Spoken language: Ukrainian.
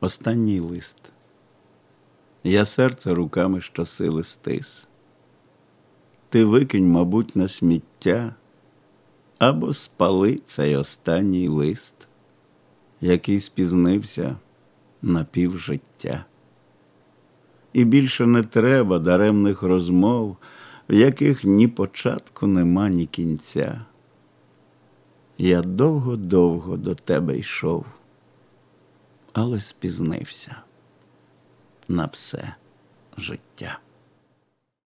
Останній лист. Я серце руками щосили стис. Ти викинь, мабуть, на сміття або спали цей останній лист, який спізнився на півжиття. І більше не треба даремних розмов, в яких ні початку нема, ні кінця. Я довго-довго до тебе йшов, але спізнився на все життя.